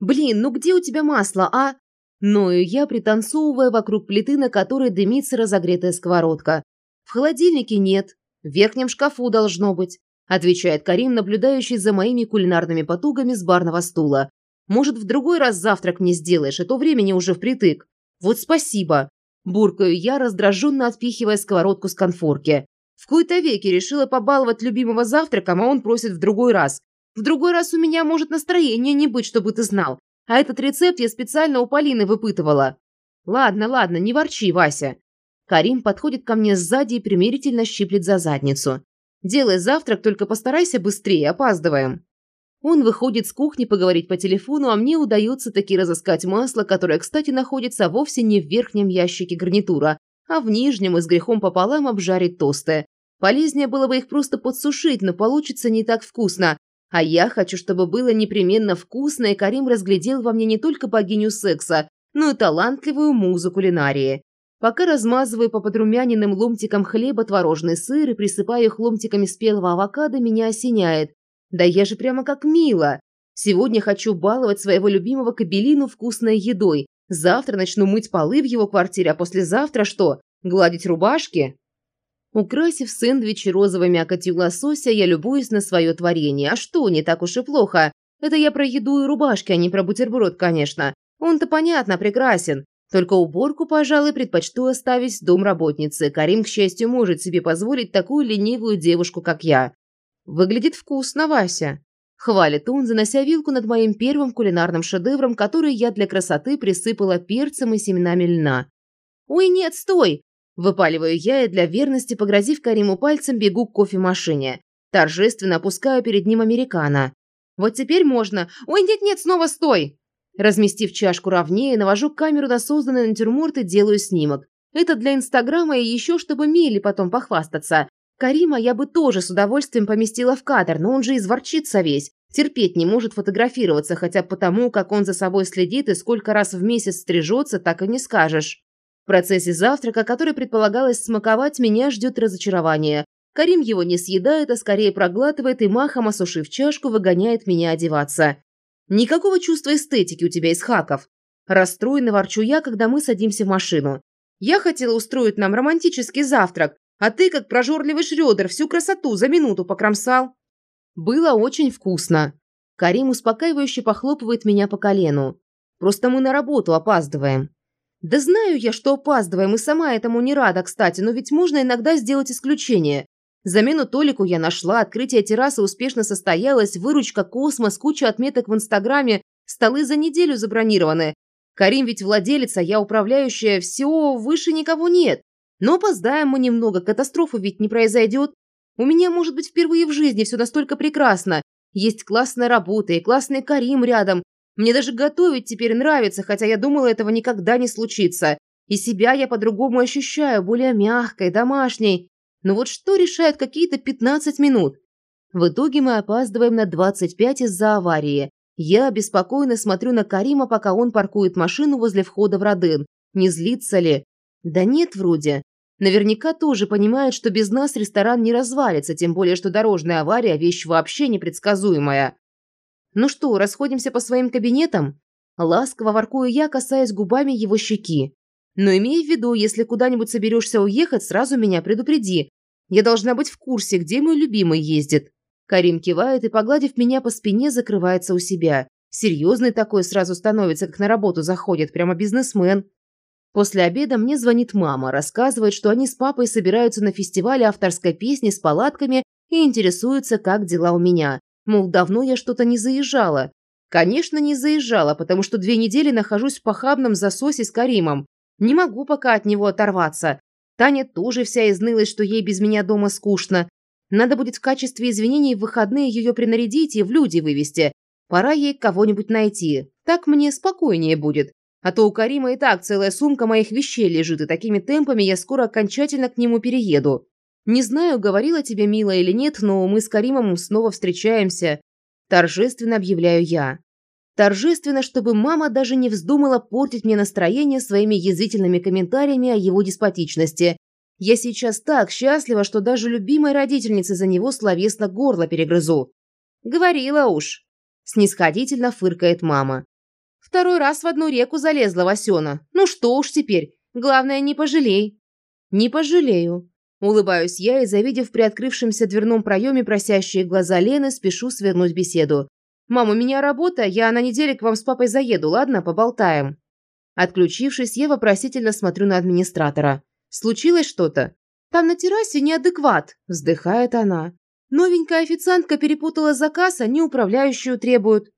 Блин, ну где у тебя масло, а? Ною я, пританцовывая вокруг плиты, на которой дымится разогретая сковородка. В холодильнике нет. В верхнем шкафу должно быть. Отвечает Карим, наблюдающий за моими кулинарными потугами с барного стула. Может, в другой раз завтрак мне сделаешь, а то времени уже впритык. Вот спасибо. Буркаю я, раздраженно отпихивая сковородку с конфорки. В кои-то веки решила побаловать любимого завтраком, а он просит в другой раз. В другой раз у меня может настроение не быть, чтобы ты знал. А этот рецепт я специально у Полины выпытывала. Ладно, ладно, не ворчи, Вася. Карим подходит ко мне сзади и примирительно щиплет за задницу. Делай завтрак, только постарайся быстрее, опаздываем. Он выходит с кухни поговорить по телефону, а мне удается таки разыскать масло, которое, кстати, находится вовсе не в верхнем ящике гарнитура, а в нижнем и с грехом пополам обжарить тосты. Полезнее было бы их просто подсушить, но получится не так вкусно. А я хочу, чтобы было непременно вкусно, и Карим разглядел во мне не только богиню секса, но и талантливую музу кулинарии. Пока размазываю по подрумяненным ломтикам хлеба творожный сыр и присыпаю их ломтиками спелого авокадо, меня осеняет. Да я же прямо как мило. Сегодня хочу баловать своего любимого кабелину вкусной едой. Завтра начну мыть полы в его квартире, а послезавтра что? Гладить рубашки? Украсив сэндвичи розовой мякотью лосося, я любуюсь на свое творение. А что, не так уж и плохо. Это я про еду и рубашки, а не про бутерброд, конечно. Он-то понятно, прекрасен. Только уборку, пожалуй, предпочту оставить домработнице. Карим, к счастью, может себе позволить такую ленивую девушку, как я. Выглядит вкусно, Вася. Хвалит он, занося вилку над моим первым кулинарным шедевром, который я для красоты присыпала перцем и семенами льна. «Ой, нет, стой!» Выпаливаю я и для верности, погрозив Кариму пальцем, бегу к кофемашине. Торжественно опускаю перед ним американо. «Вот теперь можно! Ой, нет-нет, снова стой!» Разместив чашку ровнее, навожу камеру на созданный натюрморт и делаю снимок. Это для Инстаграма и еще, чтобы Миле потом похвастаться. Карима я бы тоже с удовольствием поместила в кадр, но он же изворчится весь. Терпеть не может фотографироваться, хотя потому, как он за собой следит и сколько раз в месяц стрижется, так и не скажешь. Процессе завтрака, который предполагалось смаковать, меня ждет разочарование. Карим его не съедает, а скорее проглатывает и махом, осушив чашку, выгоняет меня одеваться. Никакого чувства эстетики у тебя из хаков. Расстроенно ворчу я, когда мы садимся в машину. Я хотела устроить нам романтический завтрак, а ты, как прожорливый Шрёдер, всю красоту за минуту покромсал. Было очень вкусно. Карим успокаивающе похлопывает меня по колену. Просто мы на работу опаздываем. Да знаю я, что опаздываем, и сама этому не рада, кстати, но ведь можно иногда сделать исключение. Замену Толику я нашла, открытие террасы успешно состоялось, выручка космос, куча отметок в Инстаграме, столы за неделю забронированы. Карим ведь владелец, а я управляющая, все, выше никого нет. Но опоздаем мы немного, катастрофа ведь не произойдет. У меня, может быть, впервые в жизни все настолько прекрасно. Есть классная работа и классный Карим рядом. Мне даже готовить теперь нравится, хотя я думала, этого никогда не случится. И себя я по-другому ощущаю, более мягкой, домашней. Но вот что решают какие-то 15 минут? В итоге мы опаздываем на 25 из-за аварии. Я беспокойно смотрю на Карима, пока он паркует машину возле входа в Роден. Не злится ли? Да нет, вроде. Наверняка тоже понимает, что без нас ресторан не развалится, тем более, что дорожная авария – вещь вообще непредсказуемая. Ну что, расходимся по своим кабинетам? Ласково воркую я, касаясь губами его щеки. Но имей в виду, если куда-нибудь соберешься уехать, сразу меня предупреди. Я должна быть в курсе, где мой любимый ездит. Карим кивает и, погладив меня по спине, закрывается у себя. Серьезный такой сразу становится, как на работу заходит, прямо бизнесмен. После обеда мне звонит мама, рассказывает, что они с папой собираются на фестивале авторской песни с палатками и интересуются, как дела у меня. Мол, давно я что-то не заезжала. Конечно, не заезжала, потому что две недели нахожусь в похабном засосе с Каримом. Не могу пока от него оторваться. Таня тоже вся изнылась, что ей без меня дома скучно. Надо будет в качестве извинений в выходные ее принарядить и в люди вывести. Пора ей кого-нибудь найти. Так мне спокойнее будет. А то у Карима и так целая сумка моих вещей лежит, и такими темпами я скоро окончательно к нему перееду. Не знаю, говорила тебе мило или нет, но мы с Каримом снова встречаемся. Торжественно объявляю я. Торжественно, чтобы мама даже не вздумала портить мне настроение своими язвительными комментариями о его деспотичности. Я сейчас так счастлива, что даже любимой родительнице за него словесно горло перегрызу. Говорила уж. Снисходительно фыркает мама. Второй раз в одну реку залезла Васена. Ну что уж теперь, главное, не пожалей». «Не пожалею». Улыбаюсь я и, завидев в приоткрывшемся дверном проеме просящие глаза Лены, спешу свернуть беседу. «Мам, у меня работа, я на неделе к вам с папой заеду, ладно? Поболтаем». Отключившись, я вопросительно смотрю на администратора. «Случилось что-то?» «Там на террасе неадекват», – вздыхает она. «Новенькая официантка перепутала заказ, они управляющую требуют».